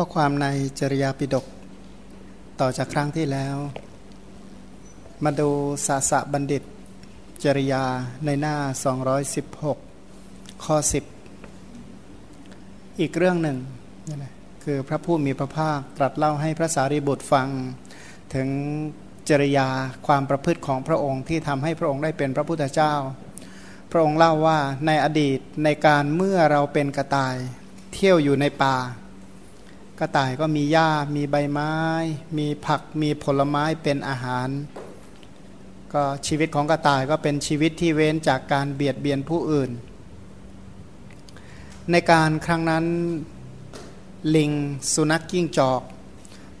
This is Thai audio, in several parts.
ข้อความในจริยาปิฎกต่อจากครั้งที่แล้ว มาดูสาสะบัณฑิต จริยาในหน้า 216 ข้อ 10 อีกเรื่องหนึ่ง คือพระผู้มีพระภาคตรัสเล่าให้พระสารีบุตรฟัง ถึงจริยาความประพฤติของพระองค์ที่ทำให้พระองค์ได้เป็นพระพุทธเจ้า พระองค์เล่าว่าในอดีตในการเมื่อเราเป็นกระต่าย เที่ยวอยู่ในป่า กระต่ายก็มีหญ้า มีใบไม้ มีผัก มีผลไม้เป็นอาหาร ก็ชีวิตของกระต่ายก็เป็นชีวิตที่เว้นจากการเบียดเบียนผู้อื่น ในการครั้งนั้นลิงสุนัขกิ้งจอก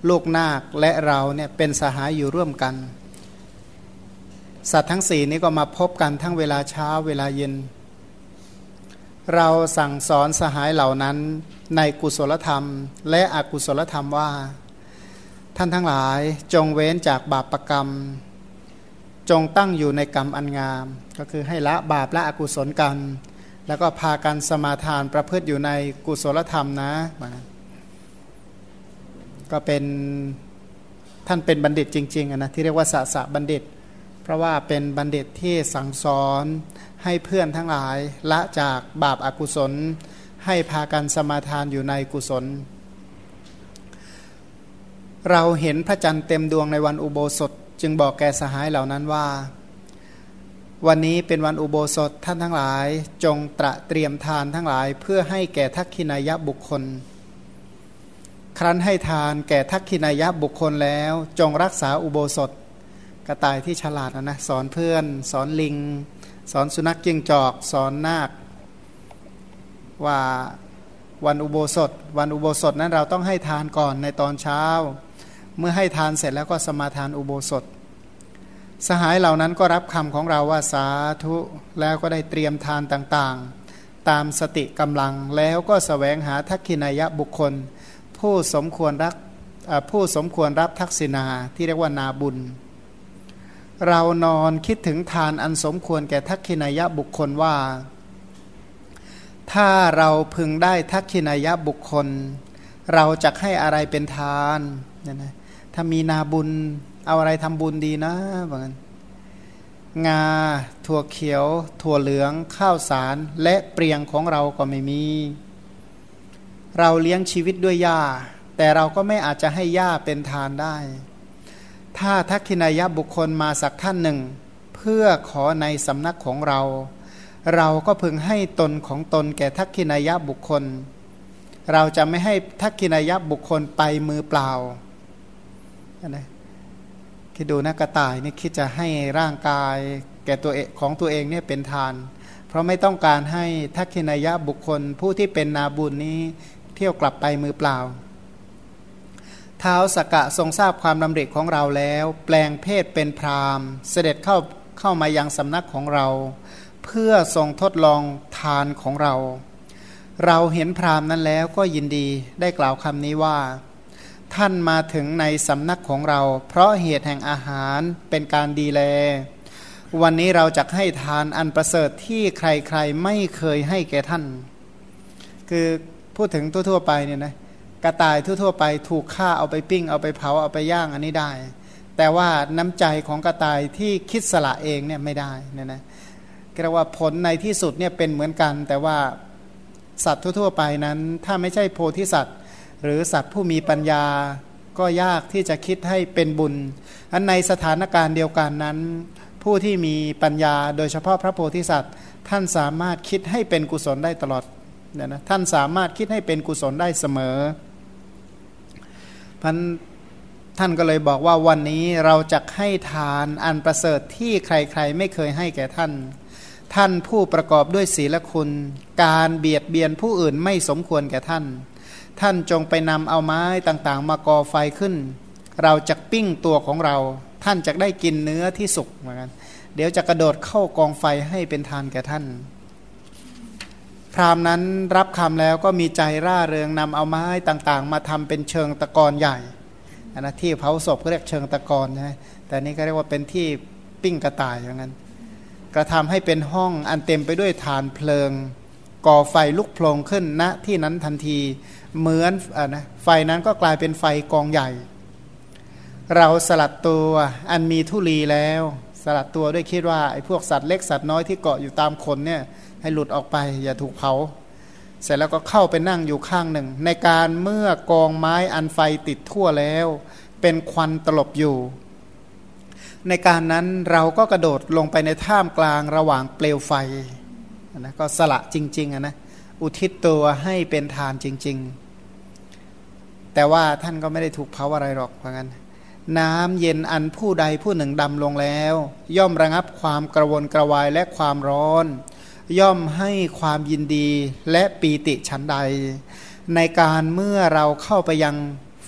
ลูกนาคและเราเนี่ยเป็นสหายอยู่ร่วมกัน สัตว์ทั้งสี่นี้ก็มาพบกันทั้งเวลาเช้าเวลาเย็น เราสั่งสอนสหายเหล่านั้นในกุศลธรรม และอกุศลธรรมว่า ท่านทั้งหลายจงเว้นจากบาปรกรรม จงตั้งอยู่ในกรรมอันงาม ก็คือให้ละบาปละอกุศลกันแล้วก็พากันสมาทานประพฤติอยู่ในกุศลธรรมนะ ก็เป็นท่านเป็นบัณฑิตจริงๆนะที่เรียกว่าสะสะบัณฑิต เพราะว่าเป็นบัณฑิตที่สั่งสอนให้เพื่อนทั้งหลายละจากบาปอากุศล ให้พากันสมาทานอยู่ในกุศล เราเห็นพระจันทร์เต็มดวงในวันอุโบสถ จึงบอกแก่สหายเหล่านั้นว่า วันนี้เป็นวันอุโบสถท่านทั้งหลาย จงตระเตรียมทานทั้งหลายเพื่อให้แก่ทักขินายบุคคลครั้นให้ทานแก่ทักขินายบุคคลแล้วจงรักษาอุโบสถ กระต่ายที่ฉลาดนะนะสอนเพื่อน สอนลิง สอนสุนัขจิ้งจอก สอนนาค ว่าวันอุโบสถ วันอุโบสถนั้นเราต้องให้ทานก่อนในตอนเช้า เมื่อให้ทานเสร็จแล้วก็สมาทานอุโบสถ สหายเหล่านั้นก็รับคำของเราว่าสาธุแล้วก็ได้เตรียมทานต่างๆ ตามสติกำลังแล้วก็สแสวงหาทักขินายะบุคคล ผู้สมควรรักผู้สมควรรับทักษิณาที่เรียกว่านาบุญ เรานอนคิดถึงทานอันสมควรแก่ทักขินายะบุคคลว่า ถ้าเราพึงได้ทักขินายะบุคคล เราจะให้อะไรเป็นทานเนี่ยนะถ้ามีนาบุญเอาอะไรทำบุญดีนะบอกกันงา ถั่วเขียว ถั่วเหลือง ข้าวสาร และเปรียงของเราก็ไม่มี เราเลี้ยงชีวิตด้วยหญ้า แต่เราก็ไม่อาจจะให้หญ้าเป็นทานได้ ถ้าทักขินายบุคคลมาสักท่านหนึ่ง เพื่อขอในสำนักของเรา เราก็พึงให้ตนของตนแก่ทักขินายบุคคล เราจะไม่ให้ทักขินายบุคคลไปมือเปล่านะคิดดูนะกระต่ายนี่คิดจะให้ร่างกายแก่ตัวเองของตัวเองเนี่ยเป็นทาน เพราะไม่ต้องการให้ทักขินายบุคคลผู้ที่เป็นนาบุญนี้เที่ยวกลับไปมือเปล่า ท้าวสกะทรงทราบความดำริของเราแล้ว แปลงเพศเป็นพรามเสด็จเข้าเข้ามายังสำนักของเรา เพื่อทรงทดลองทานของเรา เราเห็นพรามนั้นแล้วก็ยินดีได้กล่าวคำนี้ว่า ท่านมาถึงในสำนักของเรา เพราะเหตุแห่งอาหารเป็นการดีแล วันนี้เราจะให้ทานอันประเสริฐที่ใครๆไม่เคยให้แก่ท่าน คือพูดถึงทั่วๆไปเนี่ยนะ กระต่ายทั่วๆไปถูกฆ่าเอาไปปิ้ง เอาไปเผาเอาไปย่างอันนี้ได้ แต่ว่าน้ำใจของกระต่ายที่คิดสละเองเนี่ยไม่ได้เนี่ยนะเรียกว่าผลในที่สุดเนี่ยเป็นเหมือนกัน แต่ว่าสัตว์ทั่วๆไปนั้น ถ้าไม่ใช่โพธิสัตว์ หรือสัตว์ผู้มีปัญญาก็ยากที่จะคิดให้เป็นบุญ อันในสถานการณ์เดียวกันนั้น ผู้ที่มีปัญญาโดยเฉพาะพระโพธิสัตว์ ท่านสามารถคิดให้เป็นกุศลได้ตลอดเนี่ยนะท่านสามารถคิดให้เป็นกุศลได้เสมอ พันท่านก็เลยบอกว่าวันนี้เราจะให้ทานอันประเสริฐที่ใครๆ ไม่เคยให้แก่ท่าน ท่านผู้ประกอบด้วยศีลคุณ การเบียดเบียนผู้อื่นไม่สมควรแก่ท่าน ท่านจงไปนำเอาไม้ต่างๆ มาก่อไฟขึ้น เราจะปิ้งตัวของเรา ท่านจะได้กินเนื้อที่สุกเหมือนกันเดี๋ยวจะกระโดดเข้ากองไฟให้เป็นทานแก่ท่าน พรามนั้นรับคำแล้วก็มีใจร่าเริงนำเอาไม้ต่างๆ มาทำเป็นเชิงตะกอนใหญ่นนะที่เผาศพก็เรียกเชิงตะกอนนะแต่นี้ก็เรียกว่าเป็นที่ปิ้งกระต่ายอย่างนั้น กระทำให้เป็นห้องอันเต็มไปด้วยฐานเพลิง ก่อไฟลุกโผลงขึ้นณที่นั้นทันทีเหมือนอ่านะไฟนั้นก็กลายเป็นไฟกองใหญ่ เราสลัดตัวอันมีทุลีแล้ว สลัดตัวด้วยคิดว่าไอ้พวกสัตว์เล็กสัตว์น้อยที่เกาะอยู่ตามคนเนี่ย ให้หลุดออกไป อย่าถูกเผา เสร็จแล้วก็เข้าไปนั่งอยู่ข้างหนึ่ง ในการเมื่อกองไม้อันไฟติดทั่วแล้ว เป็นควันตลบอยู่ ในการนั้นเราก็กระโดดลงไปในท่ามกลางระหว่างเปลวไฟนะก็สละจริงๆนะอุทิศตัวให้เป็นทานจริง ๆ แต่ว่าท่านก็ไม่ได้ถูกเผาอะไรหรอกเพราะงั้นน้ำเย็นอันผู้ใดผู้หนึ่งดำลงแล้ว ย่อมระงับความกระวนกระวายและความร้อน ย่อมให้ความยินดีและปีติฉันใด ในการเมื่อเราเข้าไปยัง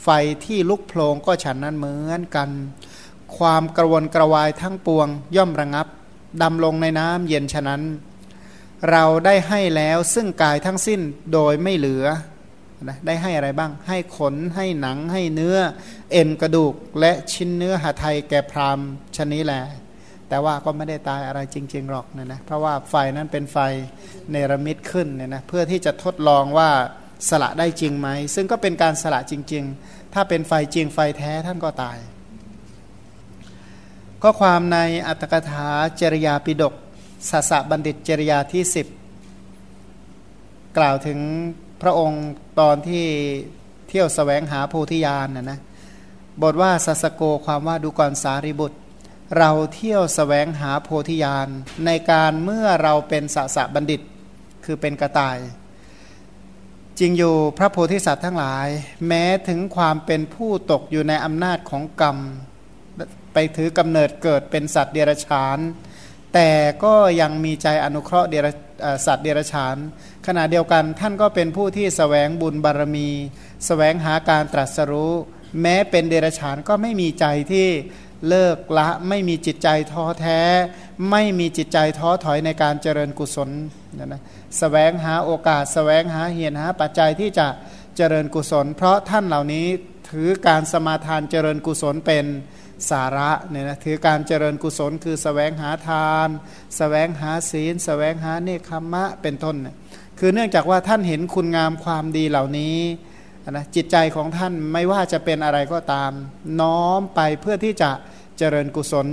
ไฟที่ลุกโพลงก็ฉันนั้นเหมือนกัน ความกระวนกระวายทั้งปวง ย่อมระงับดำลงในน้ำเย็นฉะนั้น เราได้ให้แล้วซึ่งกายทั้งสิ้นโดยไม่เหลือนะได้ให้อะไรบ้าง ให้ขน ให้หนัง ให้เนื้อ เอ็นกระดูก และชิ้นเนื้อหาไทยแก่พรามชนี้แหละ แต่ว่าก็ไม่ได้ตายอะไรจริง ๆ หรอกนะนะเพราะว่าไฟนั้นเป็นไฟเนรมิตขึ้นเนี่ยนะเพื่อที่จะทดลองว่าสละได้จริงไหม ซึ่งก็เป็นการสละจริง ๆ ถ้าเป็นไฟจริงไฟแท้ท่านก็ตายก็ความในอัตถกถาจริยาปิดกสัสบัณฑิตจริยาที่สิบกล่าวถึงพระองค์ตอนที่เที่ยวสแสวงหาโพธิญาณนะนะบทว่าสัสโกความว่าดูก่อนสารีบุตร เราเที่ยวสแสวงหาโพธิญาณในการเมื่อเราเป็นสสะบัณฑิต คือเป็นกระต่าย จริงอยู่พระโพธิสัตว์ทั้งหลาย แม้ถึงความเป็นผู้ตกอยู่ในอำนาจของกรรม ไปถือกำเนิดเกิดเป็นสัตว์เดรัจฉาน แต่ก็ยังมีใจอนุเคราะห์เดรสัตว์เดรัจฉาน ขณะเดียวกันท่านก็เป็นผู้ที่สแสวงบุญบารมีสแสวงหาการตรัสรู้ แม้เป็นเดรัจฉานก็ไม่มีใจที่ เลิกละไม่มีจิตใจท้อแท้ ไม่มีจิตใจท้อถอยในการเจริญกุศลนะนะสแสวงหาโอกาสสแสวงหาเหตุหาปัจจัยที่จะเจริญกุศล เพราะท่านเหล่านี้ถือการสมาทานเจริญกุศลเป็นสาระเนี่ยนะถือการเจริญกุศลคือสแสวงหาทานสแสวงหาศีลสแสวงหาเนคขมะเป็นต้นเนี่ยคือเนื่องจากว่าท่านเห็นคุณงามความดีเหล่านี้ นะจิตใจของท่านไม่ว่าจะเป็นอะไรก็ตาม น้อมไปเพื่อที่จะเจริญกุศล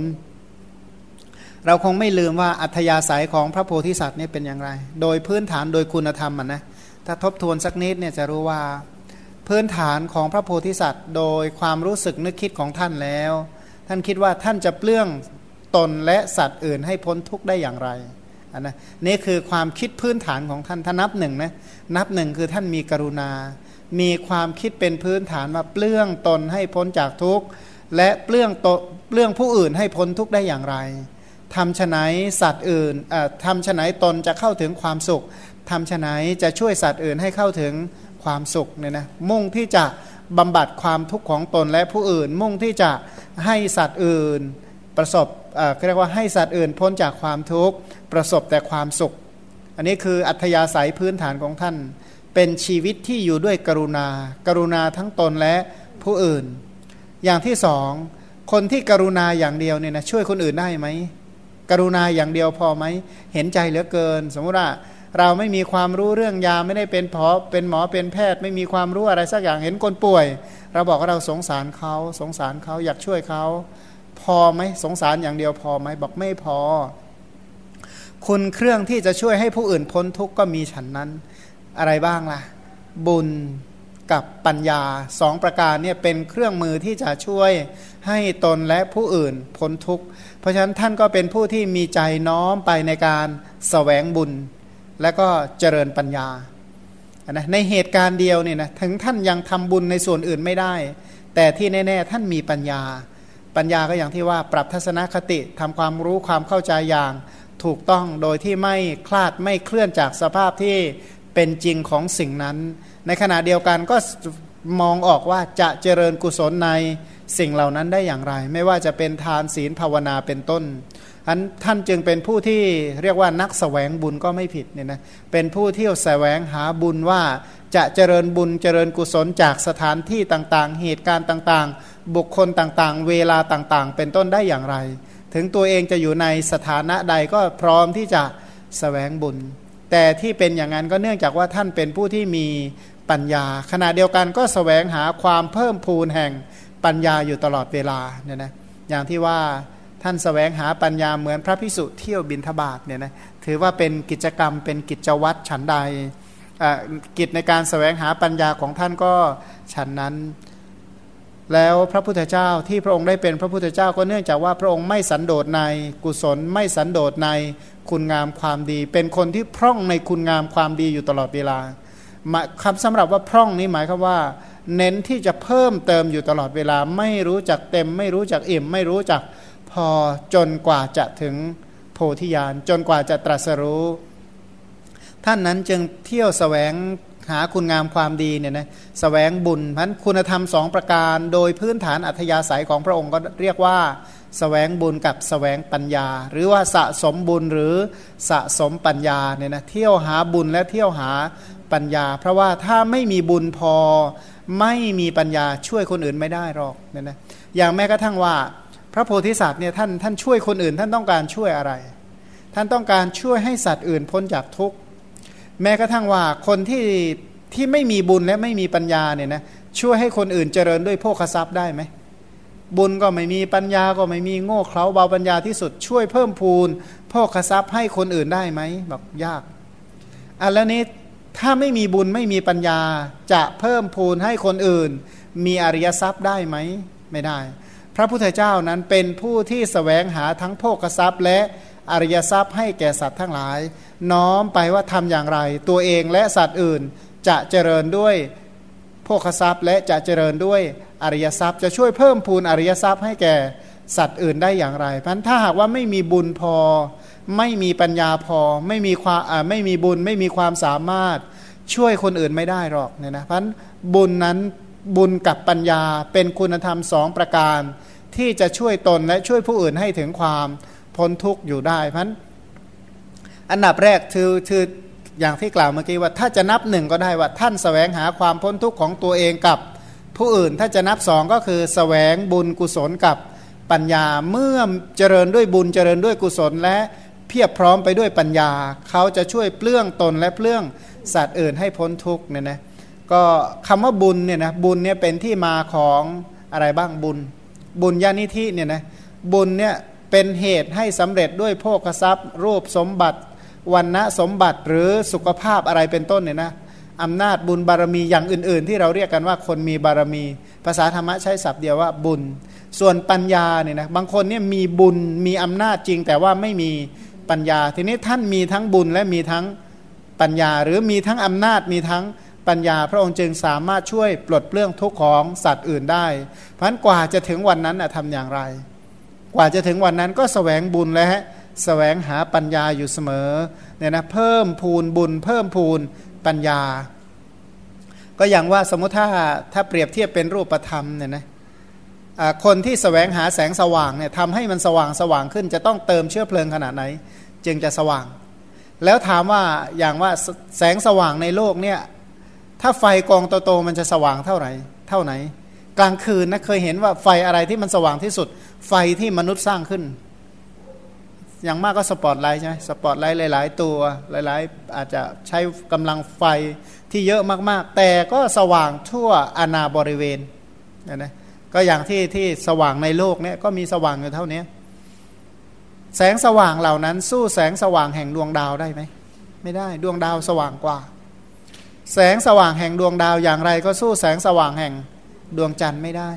เราคงไม่ลืมว่าอัธยาศัยของพระโพธิสัตว์นี่เป็นอย่างไร โดยพื้นฐานโดยคุณธรรมนะถ้าทบทวนสักนิดเนี่ยจะรู้ว่าพื้นฐานของพระโพธิสัตว์ โดยความรู้สึกนึกคิดของท่านแล้ว ท่านคิดว่าท่านจะเปลื้องตนและสัตว์อื่นให้พ้นทุกข์ได้อย่างไรนนะนี่คือความคิดพื้นฐานของท่านท่านับหนึ่งนะนับหนึ่งคือท่านมีกรุณา มีความคิดเป็นพื้นฐานว่าเปลื้องตนให้พ้นจากทุกข์ และเปลื้องตเปลื้องผู้อื่นให้พ้นทุกข์ได้อย่างไรทำฉไนสัตว์อื่นทำฉไนตนจะเข้าถึงความสุขทำฉไนจะช่วยสัตว์อื่นให้เข้าถึงความสุขเนี่ยนะมุ่งที่จะบำบัดความทุกข์ของตนและผู้อื่น มุ่งที่จะให้สัตว์อื่นประสบเรียกว่าให้สัตว์อื่นพ้นจากความทุกข์ประสบแต่ความสุข อันนี้คืออัธยาศัยพื้นฐานของท่าน เป็นชีวิตที่อยู่ด้วยกรุณา กรุณาทั้งตนและผู้อื่น อย่างที่สองคนที่กรุณาอย่างเดียวเนี่ยนะช่วยคนอื่นได้ไหมกรุณาอย่างเดียวพอไหมเห็นใจเหลือเกิน สมมุติว่าเราไม่มีความรู้เรื่องยาไม่ได้เป็นพอเป็นหมอเป็นแพทย์ ไม่มีความรู้อะไรสักอย่างเห็นคนป่วย เราบอกว่าเราสงสารเขาสงสารเขาอยากช่วยเขา พอไหมสงสารอย่างเดียวพอไหมบอกไม่พอ คุณเครื่องที่จะช่วยให้ผู้อื่นพ้นทุกข์ก็มีฉันนั้น อะไรบ้างล่ะ บุญกับปัญญาสองประการเนี่ยเป็นเครื่องมือที่จะช่วยให้ตนและผู้อื่นพ้นทุกข์ เพราะฉะนั้นท่านก็เป็นผู้ที่มีใจน้อมไปในการสแสวงบุญ และก็เจริญปัญญานะในเหตุการณ์เดียวเนี่ยนะถึงท่านยังทำบุญในส่วนอื่นไม่ได้ แต่ที่แน่ๆท่านมีปัญญา ปัญญาก็อย่างที่ว่าปรับทัศนคติทำความรู้ความเข้าใจอย่างถูกต้องโดยที่ไม่คลาดไม่เคลื่อนจากสภาพที่ เป็นจริงของสิ่งนั้น ในขณะเดียวกันก็มองออกว่าจะเจริญกุศลในสิ่งเหล่านั้นได้อย่างไร ไม่ว่าจะเป็นทานศีลภาวนาเป็นต้นอันท่านจึงเป็นผู้ที่เรียกว่านักสแสวงบุญก็ไม่ผิดเนี่ยนะเป็นผู้ที่แสวงหาบุญว่าจะเจริญบุญเจริญกุศลจากสถานที่ต่างๆ เหตุการณ์ต่างๆ บุคคลต่างๆ เวลาต่างๆ เป็นต้นได้อย่างไร ถึงตัวเองจะอยู่ในสถานะใดก็พร้อมที่จะสแสวงบุญ แต่ที่เป็นอย่างนั้นก็เนื่องจากว่าท่านเป็นผู้ที่มีปัญญา ขณะเดียวกันก็สแสวงหาความเพิ่มพูนแห่งปัญญาอยู่ตลอดเวลาเนี่ยนะอย่างที่ว่าท่านสแสวงหาปัญญาเหมือนพระพิสุเที่ยวบินทบาทเนี่ยนะถือว่าเป็นกิจกรรมเป็นกิจวัตรฉันใดกิจในการสแสวงหาปัญญาของท่านก็ฉันนั้น แล้วพระพุทธเจ้าที่พระองค์ได้เป็นพระพุทธเจ้าก็เนื่องจากว่าพระองค์ไม่สันโดษในกุศลไม่สันโดษใน คุณงามความดี เป็นคนที่พร่องในคุณงามความดีอยู่ตลอดเวลาคำสำหรับว่าพร่องนี้หมายคือว่า เน้นที่จะเพิ่มเติมอยู่ตลอดเวลา ไม่รู้จักเต็ม ไม่รู้จักอิ่ม ไม่รู้จักพอจนกว่าจะถึงโพธิญาณจนกว่าจะตรัสรู้ ท่านนั้นจึงเที่ยวสแสวงหาคุณงามความดีเนี่ยนะสแสวงบุญพันคุณธรรมสองประการ โดยพื้นฐานอัธยาศัยของพระองค์ก็เรียกว่า สแสวงบุญกับสแสวงปัญญา หรือว่าสะสมบุญหรือสะสมปัญญาเนี่ยนะเที่ยวหาบุญและเที่ยวหาปัญญา เพราะว่าถ้าไม่มีบุญพอไม่มีปัญญาช่วยคนอื่นไม่ได้หรอกเนี่ยนะอย่างแม้กระทั่งว่า พระโพธิสัตว์เนี่ยท่านท่านช่วยคนอื่น ท่านต้องการช่วยอะไร ท่านต้องการช่วยให้สัตว์อื่นพ้นจากทุกข์แม้กระทั่งว่าคนที่ที่ไม่มีบุญและไม่มีปัญญาเนี่ยนะช่วยให้คนอื่นเจริญด้วยโภคทรัพย์ได้ไหม บุญก็ไม่มีปัญญาก็ไม่มีโง่เขลาเบาปัญญาที่สุดช่วยเพิ่มพูนโภคทรัพย์ให้คนอื่นได้ไหมบอกยากอันแล้วนี้ถ้าไม่มีบุญไม่มีปัญญาจะเพิ่มพูนให้คนอื่น มีอริยทรัพย์ได้ไหมไม่ได้ พระพุทธเจ้านั้นเป็นผู้ที่สแสวงหาทั้งโภคทรัพย์ และอริยทรัพย์ให้แก่สัตว์ทั้งหลาย น้อมไปว่าทำอย่างไร ตัวเองและสัตว์อื่นจะเจริญด้วย โภคทรัพย์และจะเจริญด้วยอริยทรัพย์ จะช่วยเพิ่มพูนอริยทรัพย์ให้แก่สัตว์อื่นได้อย่างไรพันถ้าหากว่าไม่มีบุญพอ ไม่มีปัญญาพอ ไม่มีความไม่มีบุญ ไม่มีความสามารถช่วยคนอื่นไม่ได้หรอกเนี่ยนะเพราะบุญนั้นบุญกับปัญญาเป็นคุณธรรมสองประการ ที่จะช่วยตนและช่วยผู้อื่นให้ถึงความพ้นทุกข์อยู่ได้เพราะอันดับแรกคือคือ อย่างที่กล่าวเมื่อกี้ว่าถ้าจะนับหนึ่งก็ได้ว่าท่านสแสวงหาความพ้นทุกข์ของตัวเองกับผู้อื่น ถ้าจะนับสองก็คือสแสวงบุญกุศลกับปัญญาเมื่อเจริญด้วยบุญเจริญด้วยกุศลและเพียบพร้อมไปด้วยปัญญา เขาจะช่วยเปลื้องตนและเปลื้องสัตว์อื่นให้พ้นทุกข์เนี่ยนะก็คำว่าบุญเนี่ยนะบุญเนี่ยเป็นที่มาของอะไรบ้างบุญ บุญญาณิธิเนี่ยนะบุญเนี่ยเป็นเหตุให้สำเร็จด้วยโภคทรัพย์ รูปสมบัติ วันณะสมบัติหรือสุขภาพอะไรเป็นต้นเนี่ยนะอำนาจบุญบารมีอย่างอื่น ๆ ที่เราเรียกกันว่าคนมีบารมี ภาษาธรรมะใช้ศัพท์เดียวว่าบุญ ส่วนปัญญาเนี่ยนะบางคนเนี่ยมีบุญมีอำนาจจริง แต่ว่าไม่มีปัญญา ทีนี้ท่านมีทั้งบุญและมีทั้งปัญญา หรือมีทั้งอำนาจมีทั้งปัญญา พระองค์จึงสามารถช่วยปลดเปลื้องทุกข์ของสัตว์อื่นได้ เพราะนั้นกว่าจะถึงวันนั้นทำอย่างไร กว่าจะถึงวันนั้นก็สแสวงบุญและ แสวงหาปัญญาอยู่เสมอเนี่ยนะเพิ่มพูนบุญ เพิ่มพูนปัญญา ก็อย่างว่าสมมติถ้าถ้าเปรียบเทียบเป็นรูปธรรมเนี่ยนะคนที่สแสวงหาแสงสว่างเนี่ยทำให้มันสว่างสว่างขึ้น จะต้องเติมเชื้อเพลิงขนาดไหน จึงจะสว่าง แล้วถามว่าอย่างว่าแสงสว่างในโลกเนี่ยถ้าไฟกองโตๆมันจะสว่างเท่าไหร่เท่าไหน กลางคืนนะเคยเห็นว่าไฟอะไรที่มันสว่างที่สุด ไฟที่มนุษย์สร้างขึ้น อย่างมากก็สปอตไลท์ใช่ไหมสปอตไลท์หลาย ๆ ตัวหลาย ๆ อาจจะใช้กำลังไฟที่เยอะมากๆ แต่ก็สว่างทั่วอาณาบริเวณนะนะก็อย่างที่ที่สว่างในโลกเนี่ยก็มีสว่างอยู่เท่านี้แสงสว่างเหล่านั้น สู้แสงสว่างแห่งดวงดาวได้ไหมไม่ได้ดวงดาวสว่างกว่า แสงสว่างแห่งดวงดาวอย่างไร ก็สู้แสงสว่างแห่งดวงจันทร์ไม่ได้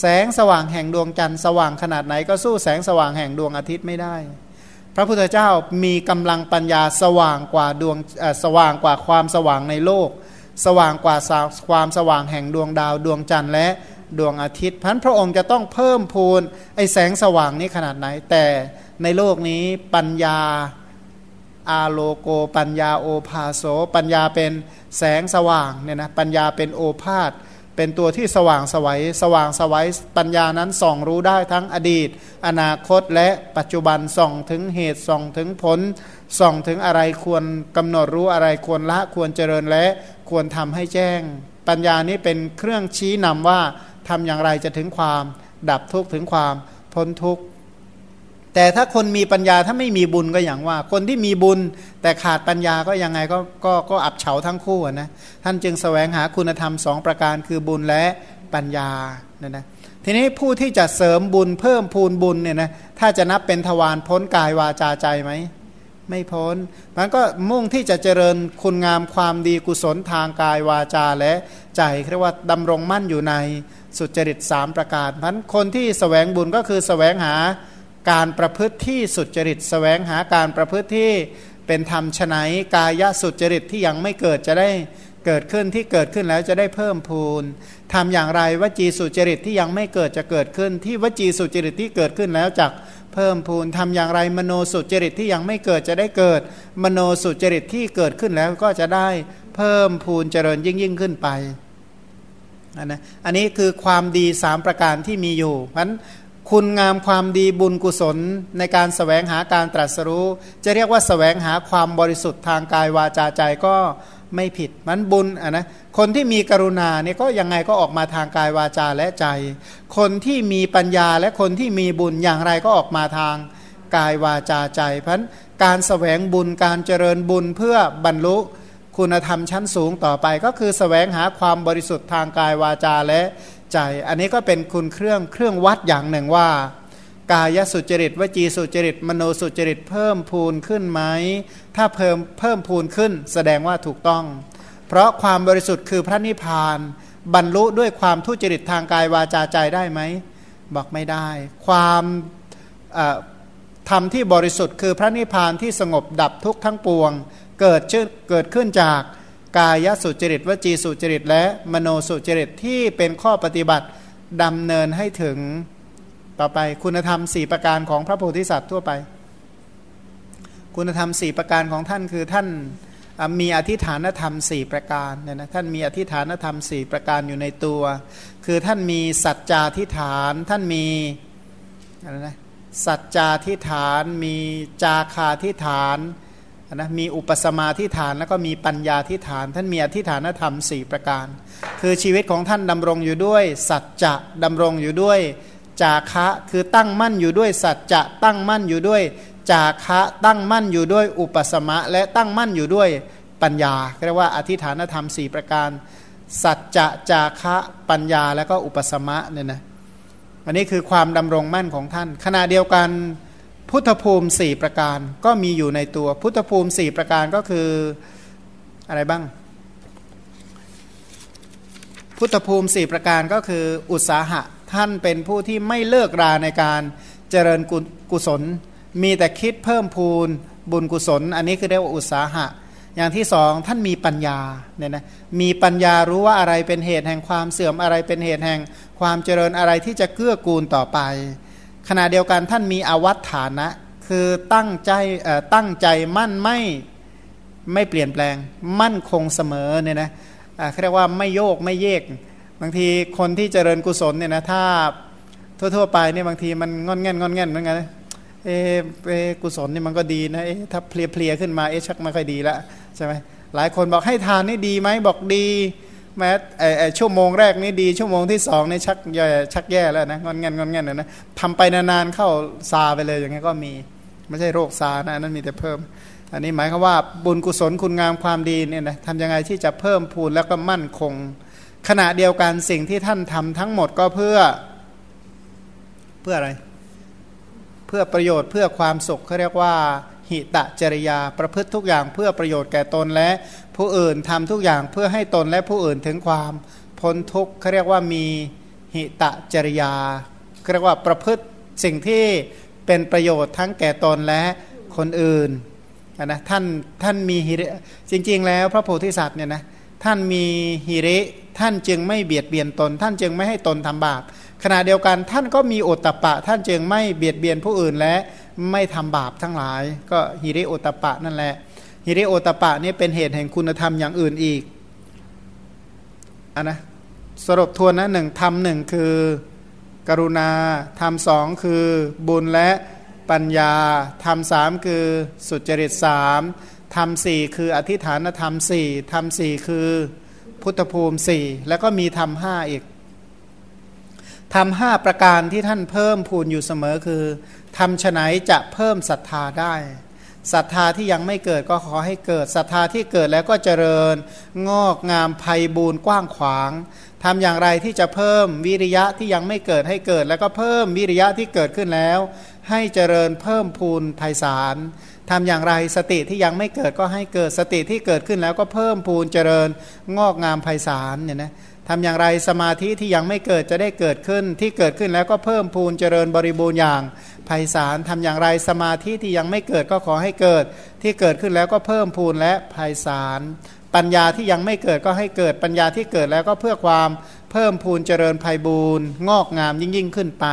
แสงสว่างแห่งดวงจันทร์สว่างขนาดไหนก็สู้แสงสว่างแห่งดวงอาทิตย์ไม่ได้ พระพุทธเจ้ามีกำลังปัญญาสว่างกว่าดวงสว่างกว่าความสว่างในโลก สว่างกว่าความสว่างแห่งดวงดาวดวงจันทร์และดวงอาทิตย์พันพระองค์จะต้องเพิ่มพูนไอแสงสว่างนี้ขนาดไหน แต่ในโลกนี้ปัญญาอาโลโก ปัญญาโอภาโส ปัญญาเป็นแสงสว่างเนี่ยนะปัญญาเป็นโอภาษ เป็นตัวที่สว่างสวัยสว่างสวัยปัญญานั้นส่องรู้ได้ทั้งอดีต อนาคตและปัจจุบันส่องถึงเหตุส่องถึงผลส่องถึงอะไรควรกำหนดรู้อะไรควรละควรเจริญและควรทำให้แจ้ง ปัญญานี้เป็นเครื่องชี้นำว่าทำอย่างไรจะถึงความ ดับทุกข์ถึงความพ้นทุกข์ แต่ถ้าคนมีปัญญาถ้าไม่มีบุญก็อย่างว่า คนที่มีบุญ แต่ขาดปัญญาก็ยังไงก็ก็ก็อับเฉาทั้งคู่นะท่านจึงสแสวงหาคุณธรรมสองประการคือบุญและปัญญาเนี่ยนะทีนี้ผู้ที่จะเสริมบุญเพิ่มพูนบุญเนี่ยนะถ้าจะนับเป็นทวารพ้นกายวาจาใจไหมไม่พ้นมันก็มุ่งที่จะเจริญคุณงามความดีกุศลทางกายวาจาและใจเรียกว่าดำรงมั่นอยู่ในสุจริตสามประการพันคนที่สแสวงบุญก็คือสแสวงหา การประพฤติที่สุจริตสแสวงหาการประพฤติที่เป็นธรรมชนัยกายสุจริตที่ยังไม่เกิดจะได้เกิดขึ้นที่เกิดขึ้นแล้วจะได้เพิ่มพูนทำอย่างไรวจีสุจริตที่ยังไม่เกิดจะเกิดขึ้น ที่วจีสุจริตที่เกิดขึ้นแล้วจากเพิ่มพูนทำอย่างไรมโนสุจริตที่ยังไม่เกิดจะได้เกิด มโนสุจริตที่เกิดขึ้นแล้วก็จะได้เพิ่มพูนเจริญยิ่งยิ่งขึ้นไปอันนะอันนี้คือความดีสามประการที่มีอยู่เพราะ คุณงามความดีบุญกุศลในการสแสวงหาการตรัสรู้ จะเรียกว่าสแสวงหาความบริสุทธิ์ทางกายวาจาใจก็ไม่ผิดมันบุญอะนะคนที่มีกรุณาเนี่ยก็ยังไงก็ออกมาทางกายวาจาและใจ คนที่มีปัญญาและคนที่มีบุญอย่างไรก็ออกมาทางกายวาจาใจเพราะการสแสวงบุญการเจริญบุญเพื่อบรรลุคุณธรรมชั้นสูงต่อไป ก็คือสแสวงหาความบริสุทธิ์ทางกายวาจาและ ใจ อันนี้ก็เป็นคุณเครื่องเครื่องวัดอย่างหนึ่งว่า กายสุจริตวจีสุจริต มโนสุจริตเพิ่มพูนขึ้นไหมถ้าเพิ่มเพิ่มพูนขึ้น แสดงว่าถูกต้อง เพราะความบริสุทธิ์คือพระนิพพาน บรรลุด้วยความทุจริตทางกายวาจาใจได้ไหมบอกไม่ได้ ความธรรมที่บริสุทธิ์คือพระนิพพานที่สงบดับทุกข์ทั้งปวง เกิดเกิดขึ้นจาก กายสุจริตวจีสุจริต และมโนสุจริตที่เป็นข้อปฏิบัติดำเนินให้ถึงต่อไปคุณธรรมสี่ประการของพระโพธิสัตว์ทั่วไป คุณธรรมสี่ประการของท่านคือท่านมีอธิฐานธรรมสี่ประการเนี่ยนะท่านมีอธิฐานธรรมสี่ประการอยู่ในตัว คือท่านมีสัจจาธิฐานท่านมีอะไรนะสัจจาธิฐาน มีจาคาธิฐานนะมีอุปสมาธิฐานแล้วก็มีปัญญาธิฐาน ท่านมีอธิฐานธรรม 4 ประการ คือชีวิตของท่านดำรงอยู่ด้วย สัจจะดำรงอยู่ด้วย จาคะคือตั้งมั่นอยู่ด้วยสัจจะตั้งมั่นอยู่ด้วย จาคะตั้งมั่นอยู่ด้วยอุปสมะ และตั้งมั่นอยู่ด้วยปัญญาเรียกว่าอธิฐานธรรม 4 ประการ สัจจะจาคะปัญญาแล้วก็อุปสมะเนี่ยนะอันนี้คือความดำรงมั่นของท่าน ขณะเดียวกัน พุทธภูมิสี่ประการก็มีอยู่ในตัวพุทธภูมิสี่ประการก็คืออะไรบ้าง พุทธภูมิสี่ประการก็คืออุตสาหะท่านเป็นผู้ที่ไม่เลิกราในการเจริญกุศล มีแต่คิดเพิ่มพูนบุญกุศล อันนี้คือเรียกว่าอุตสาหะ อย่างที่สองท่านมีปัญญาเนี่ยนะมีปัญญารู้ว่าอะไรเป็นเหตุแห่งความเสื่อมอะไรเป็นเหตุแห่งความเจริญอะไรที่จะเกื้อกูลต่อไป ขณะเดียวกันท่านมีอวัตฐานะ คือตั้งใจตั้งใจมั่นไม่ไม่เปลี่ยนแปลง มั่นคงเสมอเนี่ยนะเขาเรียกว่าไม่โยกไม่เยก บางทีคนที่เจริญกุศลเนี่ยนะถ้าทั่วๆไปเนี่ยบางทีมันงอนแง่นงอนแง่นเหมือนกันเอเอกุศลนี่มันก็ดีนะเอถ้าเพลียๆขึ้นมาเอชักไม่ค่อยดีละใช่ไหมหลายคนบอกให้ทานนี่ดีไหมบอกดี แม้ไอ้ชั่วโมงแรกนี่ดีชั่วโมงที่สองนี่ชักแย่ชักแย่แล้วนะงอนเงินงอนเงินนะทำไปนานๆเข้าซาไปเลยอย่างนี้ก็มี ไม่ใช่โรคซานะนั่นมีแต่เพิ่ม อันนี้หมายความว่าบุญกุศลคุณงามความดีเนี่ยนะทำยังไงที่จะเพิ่มพูนแล้วก็มั่นคง ขณะเดียวกันสิ่งที่ท่านทำทั้งหมดก็เพื่อเพื่ออะไร เพื่อประโยชน์เพื่อความสุขเขาเรียกว่าหิตะจริยาประพฤติทุกอย่างเพื่อประโยชน์แก่ตนและ ผู้อื่นทำทุกอย่างเพื่อให้ตนและผู้อื่นถึงความพ้นทุกข์เขาเรียกว่ามีหิตะจริยาเรียกว่าประพฤติสิ่งที่เป็นประโยชน์ทั้งแก่ตนและคนอื่นนะท่านท่านมีฮิริจริง ๆ แล้วพระโพธิสัตว์เนี่ยนะท่านมีฮิริท่านจึงไม่เบียดเบียนตน ท่านจึงไม่ให้ตนทำบาปขณะเดียวกันท่านก็มีโอตตะปะ ท่านจึงไม่เบียดเบียนผู้อื่นและไม่ทำบาปทั้งหลาย ก็ฮิริโอตปะนั่นแหละ ฮิริโอตปะนี่เป็นเหตุแห่งคุณธรรมอย่างอื่นอีกอันนะสรุปทวนนะหนึ่งทำหนึ่งคือกรุณาทำสองคือบุญและปัญญาทำสามคือสุจริตสามทำสี่คืออธิฐานธรรมสี่ทำสี่คือพุทธภูมิสี่แล้วก็มีทำห้าอีกทำห้าประการที่ท่านเพิ่มพูนอยู่เสมอคือทำฉไหนจะเพิ่มศรัทธาได้ ศรัทธาที่ยังไม่เกิดก็ขอให้เกิดศรัทธาที่เกิดแล้วก็เจริญ งอกงามไพบูรกว้างขวางทำอย่างไรที่จะเพิ่มวิริยะที่ยังไม่เกิดให้เกิด แล้วก็เพิ่มวิริยะที่เกิดขึ้นแล้ว ให้เจริญเพิ่มพูนไพศาลทำอย่างไรสติที่ยังไม่เกิดก็ให้เกิดสติที่เกิดขึ้นแล้วก็เพิ่มพูนเจริญงอกงามไพศาลเนี่ยนะ ทำอย่างไรสมาธิที่ยังไม่เกิดจะได้เกิดขึ้น ที่เกิดขึ้นแล้วก็เพิ่มพูนเจริญบริบูรณ์อย่างไพศาลทำอย่างไรสมาธิที่ยังไม่เกิดก็ขอให้เกิด ที่เกิดขึ้นแล้วก็เพิ่มพูนและไพศาลปัญญาที่ยังไม่เกิดก็ให้เกิดปัญญาที่เกิดแล้วก็เพื่อความเพิ่มพูนเจริญไพบูรณ์งอกงามยิ่งยิ่งขึ้นไป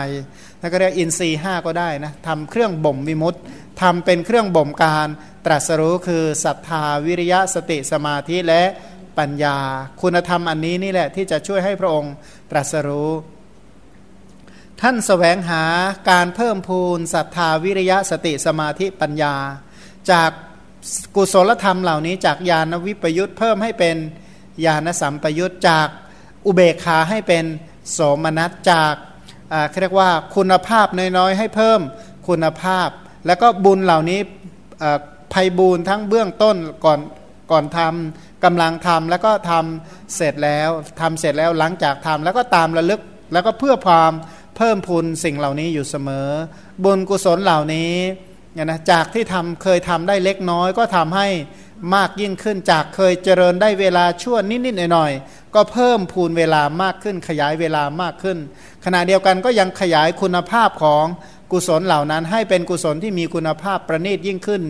แล้วก็เรียกอินทรีห้าก็ได้นะทำเครื่องบ่มวิมุตทำเป็นเครื่องบ่มการตรัสรู้คือศรัทธาวิริยะสติสมาธิและ ปัญญา คุณธรรมอันนี้นี่แหละที่จะช่วยให้พระองค์ตรัสรู้ ท่านสแสวงหาการเพิ่มพูนศรัทธาวิริยะสติสมาธิปัญญา จากกุศลธรรมเหล่านี้จากญาณวิปยุทธเพิ่มให้เป็นญาณสัมปยุทธจากอุเบกขาให้เป็นโสมนัสจากเรียกว่าคุณภาพน้อยๆ ให้เพิ่มคุณภาพ แล้วก็บุญเหล่านี้ภัยบูนทั้งเบื้องต้นก่อนก่อนทำ กำลังทำแล้วก็ทำเสร็จแล้วทำเสร็จแล้วหลังจากทำแล้วก็ตามระลึกแล้วก็เพื่อความเพิ่มพูนสิ่งเหล่านี้อยู่เสมอ บุญกุศลเหล่านี้เนี่ยนะจากที่ทำเคยทำได้เล็กน้อย ก็ทำให้มากยิ่งขึ้นจากเคยเจริญได้เวลาชั่วนิดๆหน่อยๆก็เพิ่มพูนเวลามากขึ้น ขยายเวลามากขึ้น ขณะเดียวกันก็ยังขยายคุณภาพของกุศลเหล่านั้น ให้เป็นกุศลที่มีคุณภาพประณีตยิ่งขึ้น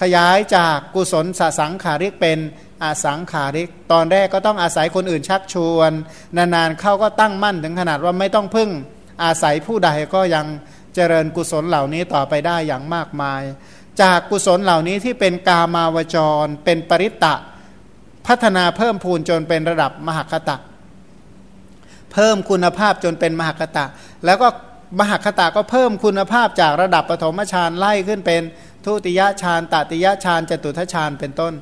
ขยายจากกุศลสสังขาริกเป็นอาสังขาริก ตอนแรกก็ต้องอาศัยคนอื่นชักชวน นานๆเข้าก็ตั้งมั่นถึงขนาดว่าไม่ต้องพึ่งอาศัยผู้ใดก็ยังเจริญกุศลเหล่านี้ต่อไปได้อย่างมากมาย จากกุศลเหล่านี้ที่เป็นกามาวจร เป็นปริตตะ พัฒนาเพิ่มพูนจนเป็นระดับมหคตะ เพิ่มคุณภาพจนเป็นมหคตะ แล้วก็มหคตะก็เพิ่มคุณภาพจากระดับปฐมฌานไล่ขึ้นเป็น ทุติยฌานตติยฌานจตุทฌานเป็นต้น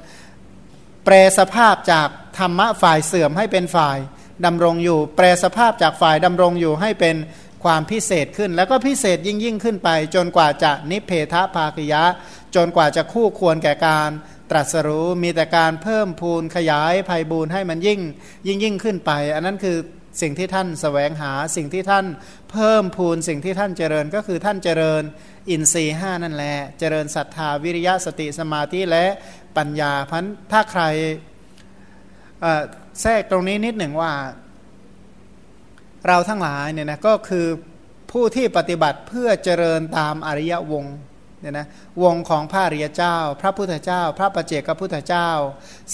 แปรสภาพจากธรรมะฝ่ายเสื่อมให้เป็นฝ่ายดำรงอยู่ แปรสภาพจากฝ่ายดำรงอยู่ให้เป็นความพิเศษขึ้น แล้วก็พิเศษยิ่งยิ่งขึ้นไป จนกว่าจะนิเพทภาคยะ จนกว่าจะคู่ควรแก่การตรัสรู้มีแต่การเพิ่มพูนขยายภัยบูนให้มันยิ่งยิ่งยิ่งขึ้นไป อันนั้นคือ สิ่งที่ท่านสแสวงหาสิ่งที่ท่านเพิ่มพูนสิ่งที่ท่านเจริญก็คือท่านเจริญอินทรีห้านั่นแหละเจริญศรัทธาวิริยะสติสมาธิและปัญญาพันถ้าใครแทรกตรงนี้นิดหนึ่งว่า เราทั้งหลายเนี่ยนะก็คือผู้ที่ปฏิบัติเพื่อเจริญตามอริยวง เนี่ยนะวงของพระริยเจ้า พระพุทธเจ้า พระประเจกพุทธเจ้า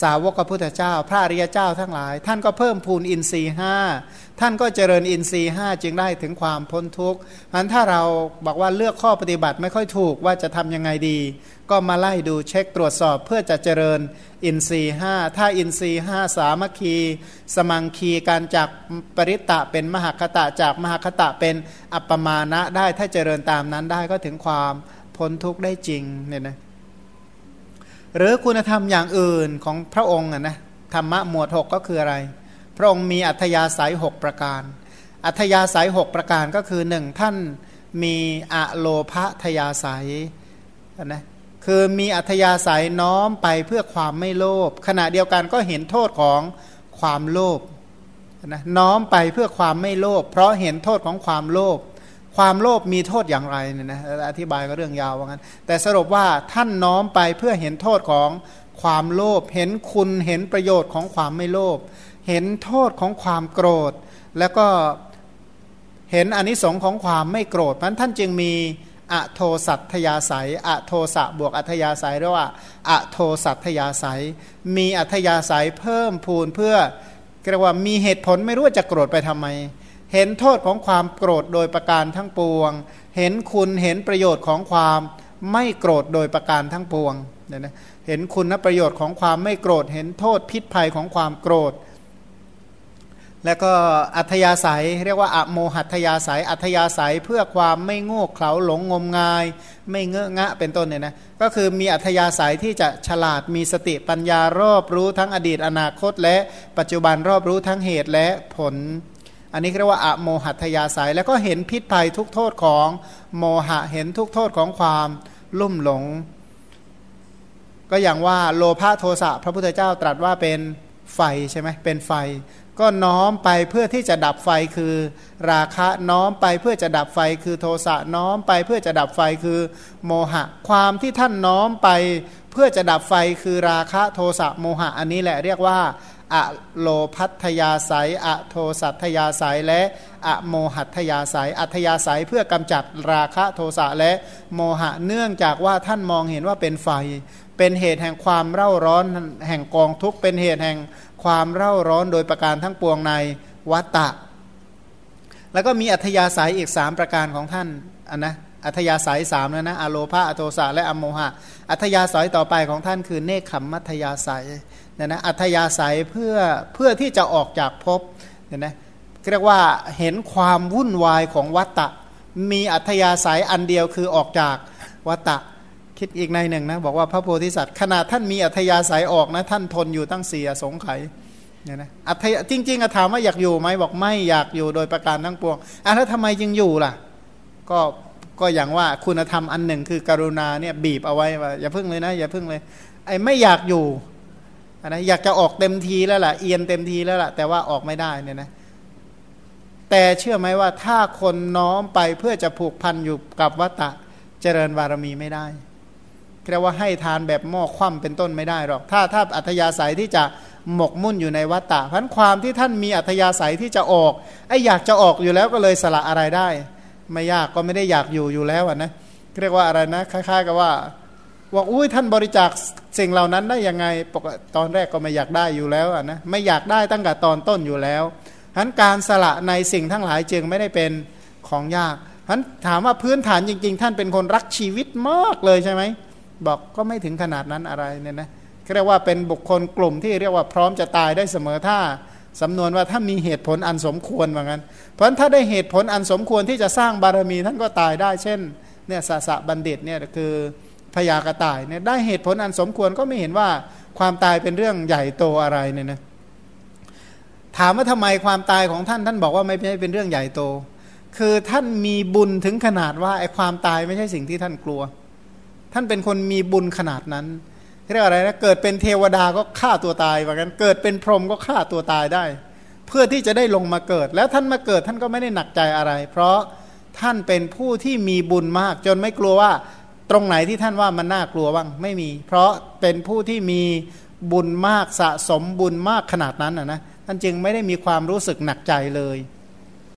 สาวกพุทธเจ้า พระริยเจ้าทั้งหลาย ท่านก็เพิ่มพูนอินทรีห้าท่านก็เจริญอินทรีห้าจึงได้ถึงความพ้นทุกข์พันถ้าเราบอกว่าเลือกข้อปฏิบัติไม่ค่อยถูกว่าจะทํำยังไงดี ก็มาไล่ดูเช็คตรวจสอบเพื่อจะเจริญอินทรีห้าถ้าอินทรีห้าสามัคคี สมังคีการจากปริตะเป็นมหคตะจากมหคตะเป็นอัปปมาณะได้ถ้าเจริญตามนั้นได้ก็ถึงความ พ้นทุกข์ได้จริงเนี่ยนะหรือคุณธรรมอย่างอื่นของพระองค์นะธรรมะหมวดหกก็คืออะไร พระองค์มีอัธยาศัยหกประการ อัธยาศัยหกประการก็คือหนึ่งท่านมีอะโลภะทยาศัยนะคือมีอัธยาศัยน้อมไปเพื่อความไม่โลภขณะเดียวกันก็เห็นโทษของความโลภนะน้อมไปเพื่อความไม่โลภเพราะเห็นโทษของความโลภ ความโลภมีโทษอย่างไรเนี่ยนะอธิบายก็เรื่องยาวว่างั้น แต่สรุปว่าท่านน้อมไปเพื่อเห็นโทษของความโลภเห็นคุณเห็นประโยชน์ของความไม่โลภเห็นโทษของความโกรธ แล้วก็เห็นอนิสงค์ของความไม่โกรธนั้นท่านจึงมีอโทสัตยาศัยอโทสะบวกอัธยาศัยเรียกว่าอโทสัตยาศัย มีอัธยาศัยเพิ่มพูนเพื่อเรียกว่ามีเหตุผลไม่รู้จะโกรธไปทำไม เห็นโทษของความโกรธโดยประการทั้งปวง เห็นคุณเห็นประโยชน์ของความไม่โกรธโดยประการทั้งปวงเนี่ยนะเห็นคุณประโยชน์ของความไม่โกรธ เห็นโทษพิษภัยของความโกรธ แล้วก็อัธยาศัยเรียกว่าอโมหัตยาศัย อัธยาศัยเพื่อความไม่โง่เขลาหลงงมงาย ไม่เงอะงะเป็นต้นเนี่ยนะก็คือมีอัธยาศัยที่จะฉลาดมีสติปัญญารอบรู้ทั้งอดีตอนาคต และปัจจุบันรอบรู้ทั้งเหตุและผล อันนี้เรียกว่าอะโมหัตยาศัยแล้วก็เห็นพิษภัยทุกโทษของโมหะเห็นทุกโทษของความลุ่มหลง ก็อย่างว่าโลภะโทสะพระพุทธเจ้าตรัสว่าเป็นไฟใช่ไหมเป็นไฟ ก็น้อมไปเพื่อที่จะดับไฟคือราคะน้อมไปเพื่อจะดับไฟคือโทสะน้อมไปเพื่อจะดับไฟคือโมหะ ความที่ท่านน้อมไปเพื่อจะดับไฟคือราคะโทสะโมหะ อันนี้แหละเรียกว่า อะโลพัทยาสายอะโทสัทยาสายและอะโมหัตยาสายอัทยาสายเพื่อกำจัดราคะโทสะและโมหะเนื่องจากว่าท่านมองเห็นว่าเป็นไฟ เป็นเหตุแห่งความเร่าร้อนแห่งกองทุกข์เป็นเหตุแห่งความเร่าร้อนโดยประการทั้งปวงในวัตตะ แล้วก็มีอัธยาศัยอีกสามประการของท่านอันนะอัธยาศัยสามแล้วนะอโลภาอโทสะและอโมหะ อัธยาศัยต่อไปของท่านคือเนคขมมัธยาศัย เนี่ยนะอัธยาศัยเพื่อเพื่อที่จะออกจากภพเนี่ยนะเรียกว่าเห็นความวุ่นวายของวัตตะ มีอัธยาศัยอันเดียวคือออกจากวัตตะคิดอีกในหนึ่งนะบอกว่าพระโพธิสัตว์ขนาดท่านมีอัธยาศัยออกนะท่านทนอยู่ตั้งเสียสงไขเนี่ยนะอัธยจริงๆถามว่าอยากอยู่ไหมบอกไม่อยากอยู่โดยประการทั้งปวงอะแล้วทำไมจึงอยู่ล่ะ ก็ก็อย่างว่าคุณธรรมอันหนึ่งคือกรุณาเนี่ยบีบเอาไว้ว่าอย่าพึ่งเลยนะ อย่าพึ่งเลยไอ้ไม่อยากอยู่ นะอยากจะออกเต็มทีแล้วล่ะเอียนเต็มทีแล้วล่ะแต่ว่าออกไม่ได้เนี่ยนะแต่เชื่อไหมว่าถ้าคนน้อมไปเพื่อจะผูกพันอยู่กับวัตตะเจริญบารมีไม่ได้เรียกว่าให้ทานแบบหม้อคว่ำเป็นต้นไม่ได้หรอกถ้าถ้าอัธยาศัยที่จะหมกมุ่นอยู่ในวัตตะพันความที่ท่านมีอัธยาศัยที่จะออกไอ้อยากจะออกอยู่แล้วก็เลยสละอะไรได้ ไม่ยากก็ไม่ได้อยากอยู่อยู่แล้วนะเรียกว่าอะไรนะคล้าย ๆ กับว่า ว่าอุ้ยท่านบริจาคสิ่งเหล่านั้นได้ยังไงปกตอนแรกก็ไม่อยากได้อยู่แล้วนะไม่อยากได้ตั้งแต่ตอนต้นอยู่แล้วฉะนั้นการสละในสิ่งทั้งหลายจึงไม่ได้เป็นของยากฉะนั้นถามว่าพื้นฐานจริง ๆ ท่านเป็นคนรักชีวิตมากเลยใช่ไหมบอกก็ไม่ถึงขนาดนั้นอะไรเนี่ยนะเรียกว่าเป็นบุคคลกลุ่มที่เรียกว่าพร้อมจะตายได้เสมอถ้าสำนวนว่าถ้ามีเหตุผลอันสมควรเหมือนกันเพราะฉะนั้นถ้าได้เหตุผลอันสมควรที่จะสร้างบารมีท่านก็ตายได้เช่นเนี่ยสสะบัณฑิตเนี่ยคือ พยากระต่ายเนี่ยได้เหตุผลอันสมควรก็ไม่เห็นว่าความตายเป็นเรื่องใหญ่โตอะไรเนี่ยนะถามว่าทำไมความตายของท่านท่านบอกว่าไม่ใช่เป็นเรื่องใหญ่โต คือท่านมีบุญถึงขนาดว่าไอ้ความตายไม่ใช่สิ่งที่ท่านกลัว ท่านเป็นคนมีบุญขนาดนั้นเรียกอะไรนะเกิดเป็นเทวดาก็ฆ่าตัวตายเหมือนกันเกิดเป็นพรหมก็ฆ่าตัวตายได้ เพื่อที่จะได้ลงมาเกิด แล้วท่านมาเกิดท่านก็ไม่ได้หนักใจอะไร เพราะท่านเป็นผู้ที่มีบุญมาก จนไม่กลัวว่า ตรงไหนที่ท่านว่ามันน่ากลัวบ้างไม่มี เพราะเป็นผู้ที่มีบุญมากสะสมบุญมากขนาดนั้นนะท่านจึงไม่ได้มีความรู้สึกหนักใจเลย